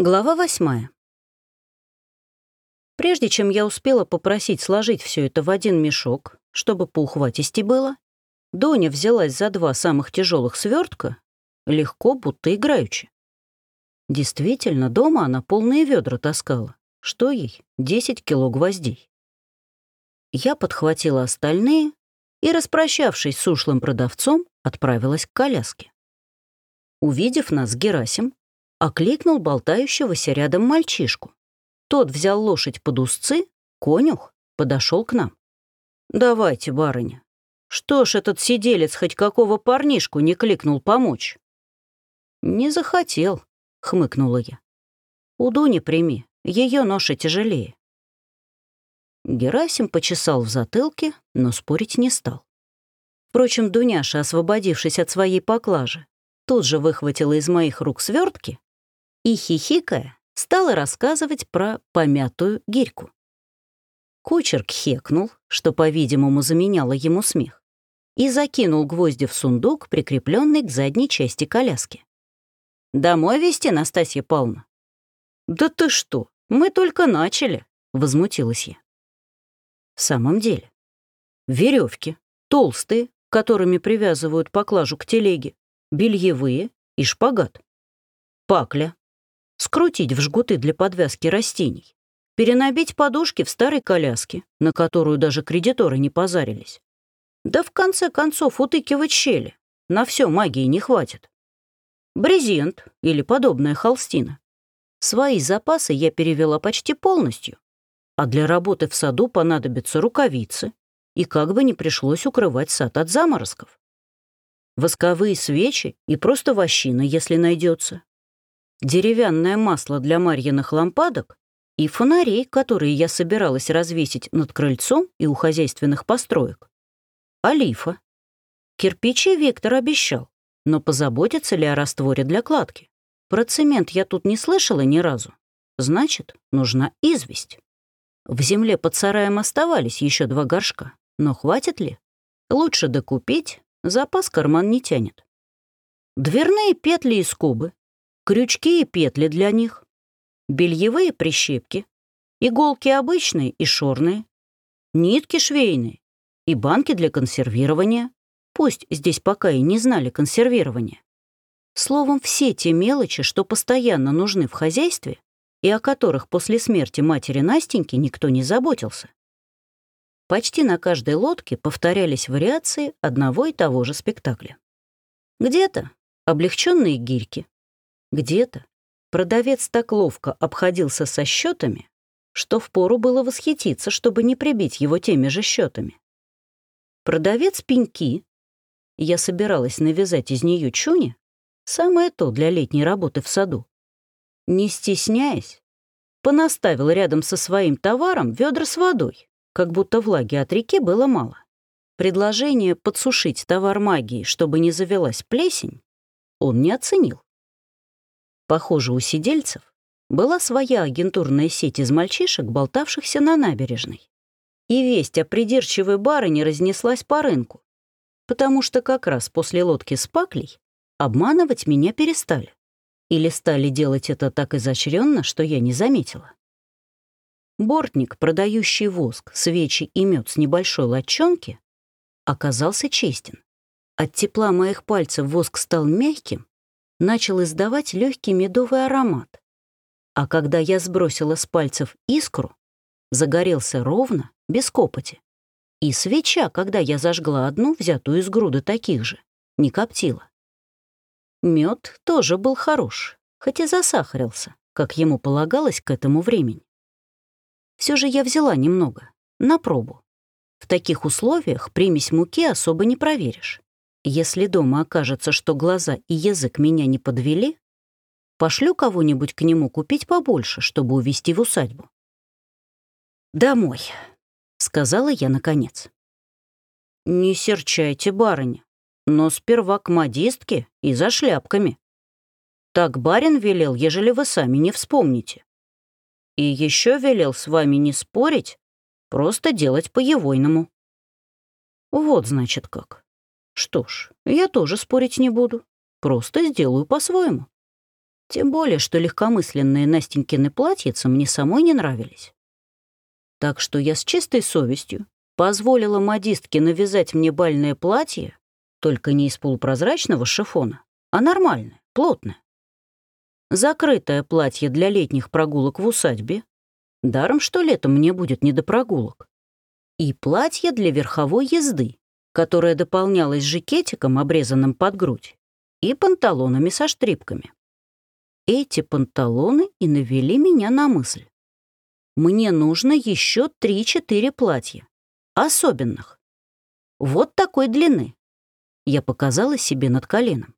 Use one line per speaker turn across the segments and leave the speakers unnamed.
Глава восьмая. Прежде чем я успела попросить сложить все это в один мешок, чтобы по ухватисти было, Доня взялась за два самых тяжелых свертка, легко, будто играючи. Действительно, дома она полные ведра таскала. Что ей? 10 кило гвоздей. Я подхватила остальные и, распрощавшись с ушлым продавцом, отправилась к коляске. Увидев нас, Герасим окликнул болтающегося рядом мальчишку. Тот взял лошадь под узцы, конюх подошел к нам. «Давайте, барыня. Что ж этот сиделец хоть какого парнишку не кликнул помочь?» «Не захотел», — хмыкнула я. «У Дуни прими, ее ноша тяжелее». Герасим почесал в затылке, но спорить не стал. Впрочем, Дуняша, освободившись от своей поклажи, тут же выхватила из моих рук свертки и, хихикая, стала рассказывать про помятую гирьку. Кучер кхекнул, что, по-видимому, заменяло ему смех, и закинул гвозди в сундук, прикрепленный к задней части коляски. «Домой везти, Настасья Павловна?» «Да ты что, мы только начали», — возмутилась я. В самом деле, веревки, толстые, которыми привязывают поклажу к телеге, бельевые и шпагат. Пакля, скрутить в жгуты для подвязки растений, перенабить подушки в старой коляске, на которую даже кредиторы не позарились. Да в конце концов утыкивать щели. На все магии не хватит. Брезент или подобная холстина. Свои запасы я перевела почти полностью, а для работы в саду понадобятся рукавицы, и как бы не пришлось укрывать сад от заморозков. Восковые свечи и просто вощина, если найдется деревянное масло для Марьиных лампадок и фонарей, которые я собиралась развесить над крыльцом и у хозяйственных построек. Олифа. Кирпичи Виктор обещал, но позаботится ли о растворе для кладки? Про цемент я тут не слышала ни разу. Значит, нужна известь. В земле под сараем оставались еще два горшка, но хватит ли? Лучше докупить, запас карман не тянет. Дверные петли и скобы, крючки и петли для них, бельевые прищепки, иголки обычные и шорные, нитки швейные и банки для консервирования. Пусть здесь пока и не знали консервирования. Словом, все те мелочи, что постоянно нужны в хозяйстве и о которых после смерти матери Настеньки никто не заботился. Почти на каждой лодке повторялись вариации одного и того же спектакля. Где-то облегченные гирьки, где-то продавец так ловко обходился со счетами, что впору было восхититься, чтобы не прибить его теми же счетами. Продавец пеньки, я собиралась навязать из нее чуни, самое то для летней работы в саду. Не стесняясь, понаставил рядом со своим товаром ведра с водой, как будто влаги от реки было мало. Предложение подсушить товар магии, чтобы не завелась плесень, он не оценил. Похоже, у сидельцев была своя агентурная сеть из мальчишек, болтавшихся на набережной. И весть о придирчивой барыне разнеслась по рынку, потому что как раз после лодки с паклей обманывать меня перестали. Или стали делать это так изощренно, что я не заметила. Бортник, продающий воск, свечи и мед с небольшой латчонки, оказался честен. От тепла моих пальцев воск стал мягким, начал издавать легкий медовый аромат. А когда я сбросила с пальцев искру, загорелся ровно, без копоти. И свеча, когда я зажгла одну, взятую из груды таких же, не коптила. Мед тоже был хорош, хоть и засахарился, как ему полагалось к этому времени. Все же я взяла немного, на пробу. В таких условиях примесь муки особо не проверишь. Если дома окажется, что глаза и язык меня не подвели, пошлю кого-нибудь к нему купить побольше, чтобы увезти в усадьбу. «Домой», — сказала я наконец. «Не серчайте, барыня, но сперва к модистке и за шляпками. Так барин велел, ежели вы сами не вспомните. И еще велел с вами не спорить, просто делать по-евойному». Вот, значит, как. Что ж, я тоже спорить не буду. Просто сделаю по-своему. Тем более, что легкомысленные Настенькины платьица мне самой не нравились. Так что я с чистой совестью позволила модистке навязать мне бальное платье, только не из полупрозрачного шифона, а нормальное, плотное. Закрытое платье для летних прогулок в усадьбе. Даром, что летом мне будет не до прогулок. И платье для верховой езды, которое дополнялось жакетиком, обрезанным под грудь, и панталонами со штрипками. Эти панталоны и навели меня на мысль. Мне нужно еще три-четыре платья. Особенных. Вот такой длины. Я показала себе над коленом.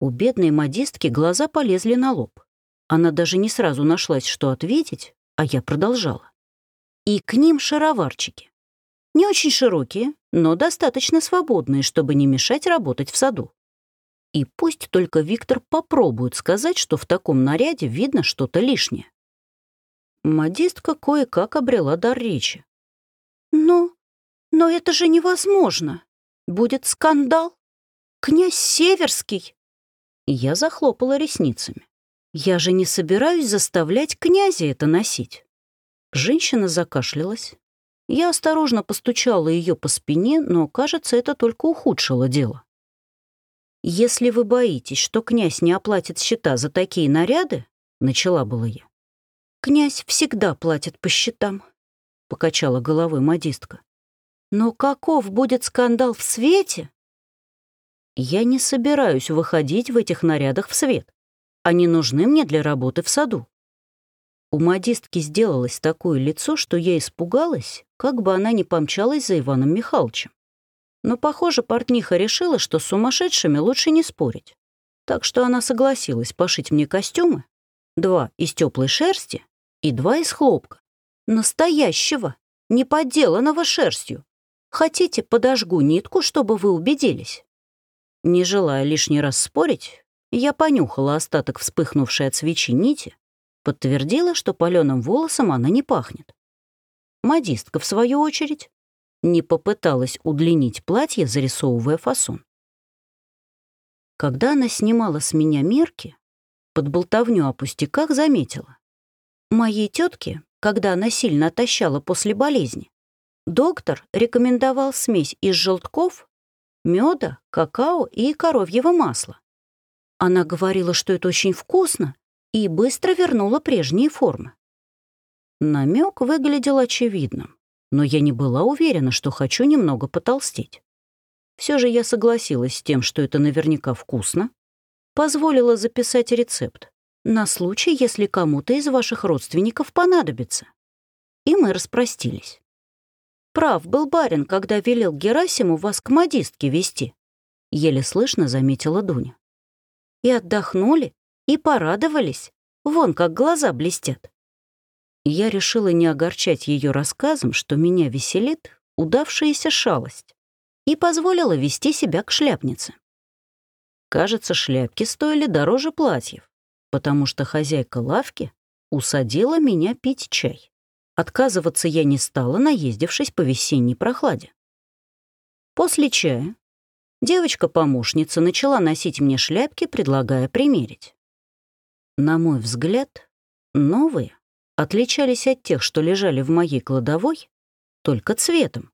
У бедной модистки глаза полезли на лоб. Она даже не сразу нашлась, что ответить, а я продолжала. И к ним шароварчики. Не очень широкие, но достаточно свободные, чтобы не мешать работать в саду. И пусть только Виктор попробует сказать, что в таком наряде видно что-то лишнее. Модистка кое-как обрела дар речи. «Но... но это же невозможно. Будет скандал. Князь Северский!» Я захлопала ресницами. «Я же не собираюсь заставлять князя это носить». Женщина закашлялась. Я осторожно постучала ее по спине, но, кажется, это только ухудшило дело. «Если вы боитесь, что князь не оплатит счета за такие наряды», — начала была я. «Князь всегда платит по счетам», — покачала головой модистка. «Но каков будет скандал в свете?» «Я не собираюсь выходить в этих нарядах в свет. Они нужны мне для работы в саду». У модистки сделалось такое лицо, что я испугалась, как бы она не помчалась за Иваном Михайловичем. Но, похоже, портниха решила, что с сумасшедшими лучше не спорить. Так что она согласилась пошить мне костюмы, два из теплой шерсти и два из хлопка. Настоящего, не подделанного шерстью. Хотите, подожгу нитку, чтобы вы убедились? Не желая лишний раз спорить, я понюхала остаток вспыхнувшей от свечи нити, подтвердила, что паленым волосом она не пахнет. Модистка, в свою очередь, не попыталась удлинить платье, зарисовывая фасон. Когда она снимала с меня мерки, под болтовню о пустяках заметила. Моей тетке, когда она сильно отощала после болезни, доктор рекомендовал смесь из желтков, меда, какао и коровьего масла. Она говорила, что это очень вкусно, и быстро вернула прежние формы. Намек выглядел очевидным но я не была уверена, что хочу немного потолстеть. Все же я согласилась с тем, что это наверняка вкусно, позволила записать рецепт на случай, если кому-то из ваших родственников понадобится. И мы распростились. Прав был барин, когда велел Герасиму вас к модистке вести, еле слышно заметила Дуня. И отдохнули, и порадовались, вон как глаза блестят. Я решила не огорчать ее рассказом, что меня веселит удавшаяся шалость, и позволила вести себя к шляпнице. Кажется, шляпки стоили дороже платьев, потому что хозяйка лавки усадила меня пить чай. Отказываться я не стала, наездившись по весенней прохладе. После чая девочка-помощница начала носить мне шляпки, предлагая примерить. На мой взгляд, новые, отличались от тех, что лежали в моей кладовой, только цветом.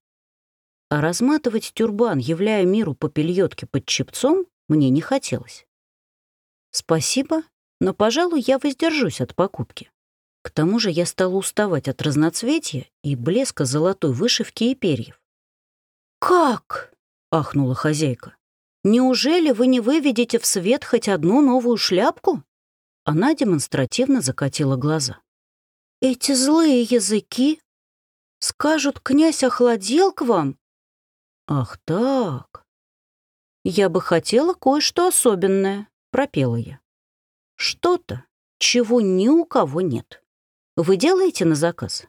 А разматывать тюрбан, являя миру попельотки под чепцом, мне не хотелось. Спасибо, но, пожалуй, я воздержусь от покупки. К тому же я стала уставать от разноцветия и блеска золотой вышивки и перьев. «Как?» — ахнула хозяйка. «Неужели вы не выведете в свет хоть одну новую шляпку?» Она демонстративно закатила глаза. Эти злые языки скажут, князь охладел к вам? Ах так. Я бы хотела кое-что особенное, пропела я. Что-то, чего ни у кого нет. Вы делаете на заказ?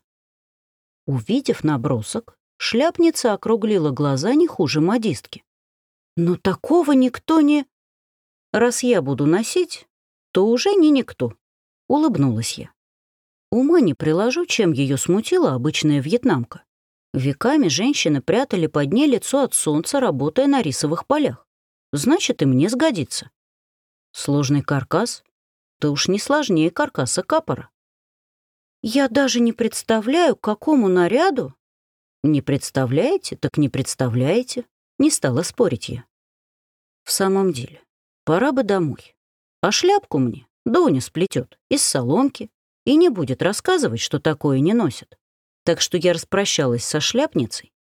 Увидев набросок, шляпница округлила глаза не хуже модистки. Но такого никто не... Раз я буду носить, то уже не никто, улыбнулась я. Ума не приложу, чем ее смутила обычная вьетнамка. Веками женщины прятали под ней лицо от солнца, работая на рисовых полях. Значит, и мне сгодится. Сложный каркас, будто уж не сложнее каркаса капора. Я даже не представляю, к какому наряду. Не представляете, так не представляете. Не стала спорить я. В самом деле, пора бы домой. А шляпку мне Доня сплетет из соломки и не будет рассказывать, что такое не носят. Так что я распрощалась со шляпницей,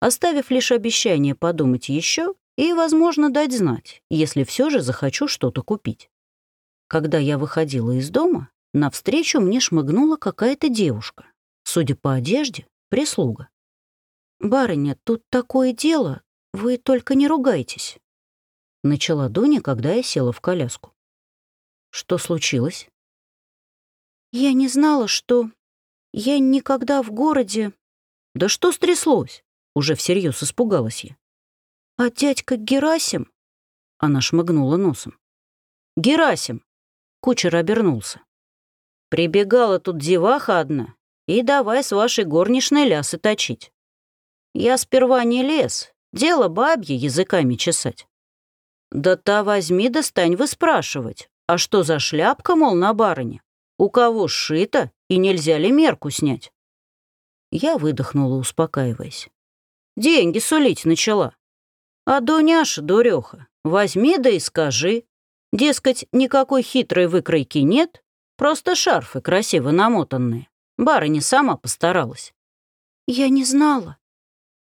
оставив лишь обещание подумать еще и, возможно, дать знать, если все же захочу что-то купить. Когда я выходила из дома, навстречу мне шмыгнула какая-то девушка. Судя по одежде, прислуга. «Барыня, тут такое дело, вы только не ругайтесь», — начала Дуня, когда я села в коляску. «Что случилось?» «Я не знала, что... Я никогда в городе...» «Да что стряслось?» — уже всерьез испугалась я. «А дядька Герасим?» Она шмыгнула носом. «Герасим!» Кучер обернулся. «Прибегала тут деваха одна, и давай с вашей горничной лясы точить. Я сперва не лез, дело бабье языками чесать. Да та возьми да стань выспрашивать, а что за шляпка, мол, на барыне? У кого сшито и нельзя ли мерку снять?» Я выдохнула, успокаиваясь. «Деньги сулить начала. А Дуняша, дуреха, возьми да и скажи. Дескать, никакой хитрой выкройки нет, просто шарфы красиво намотанные. Барыня сама постаралась. Я не знала.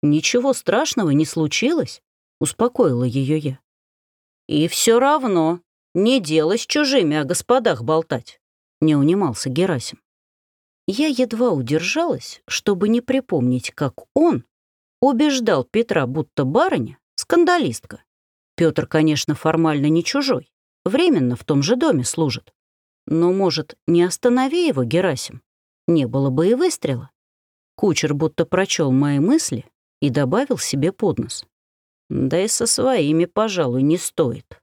Ничего страшного не случилось, успокоила ее я. И все равно не дело с чужими о господах болтать, не унимался Герасим. Я едва удержалась, чтобы не припомнить, как он убеждал Петра, будто барыня Скандалистка. Петр, конечно, формально не чужой. Временно в том же доме служит. Но, может, не останови его, Герасим? Не было бы и выстрела. Кучер будто прочел мои мысли и добавил себе под нос. Да и со своими, пожалуй, не стоит.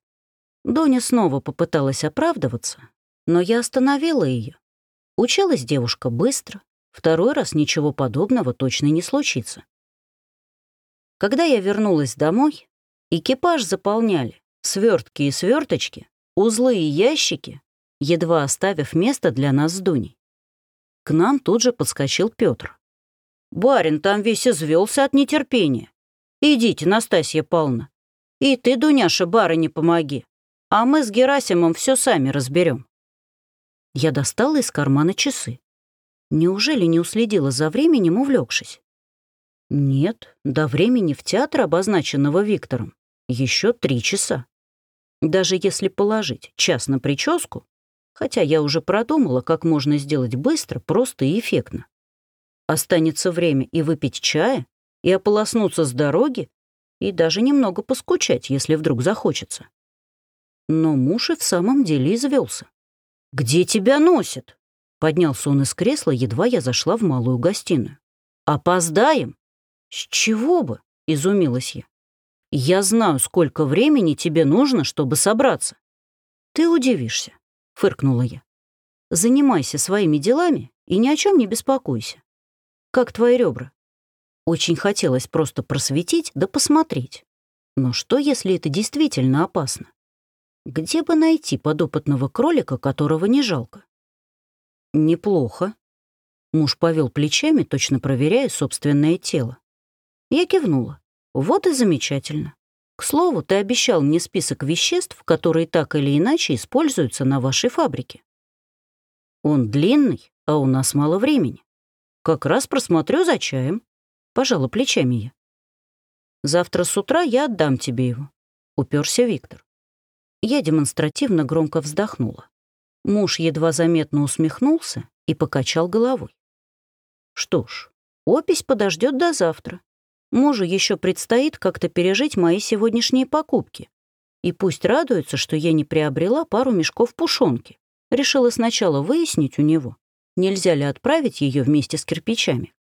Доня снова попыталась оправдываться, но я остановила ее. Училась девушка быстро, второй раз ничего подобного точно не случится. Когда я вернулась домой, экипаж заполняли свертки и сверточки, узлы и ящики, едва оставив место для нас с Дуней. К нам тут же подскочил Петр. «Барин там весь извелся от нетерпения. Идите, Настасья Павловна. И ты, Дуняша, барыне помоги, а мы с Герасимом все сами разберем. Я достала из кармана часы. Неужели не уследила за временем, увлекшись? Нет, до времени в театр, обозначенного Виктором, еще три часа. Даже если положить час на прическу, хотя я уже продумала, как можно сделать быстро, просто и эффектно. Останется время и выпить чая, и ополоснуться с дороги, и даже немного поскучать, если вдруг захочется. Но муж и в самом деле извелся. «Где тебя носят?» Поднялся он из кресла, едва я зашла в малую гостиную. «Опоздаем!» «С чего бы?» — изумилась я. «Я знаю, сколько времени тебе нужно, чтобы собраться». «Ты удивишься», — фыркнула я. «Занимайся своими делами и ни о чем не беспокойся. Как твои ребра?» Очень хотелось просто просветить да посмотреть. Но что, если это действительно опасно? Где бы найти подопытного кролика, которого не жалко? Неплохо. Муж повел плечами, точно проверяя собственное тело. Я кивнула. Вот и замечательно. К слову, ты обещал мне список веществ, которые так или иначе используются на вашей фабрике. Он длинный, а у нас мало времени. Как раз просмотрю за чаем. Пожала плечами я. Завтра с утра я отдам тебе его. Уперся Виктор. Я демонстративно громко вздохнула. Муж едва заметно усмехнулся и покачал головой. Что ж, опись подождет до завтра. Мужу еще предстоит как-то пережить мои сегодняшние покупки. И пусть радуется, что я не приобрела пару мешков пушонки. Решила сначала выяснить у него, нельзя ли отправить ее вместе с кирпичами.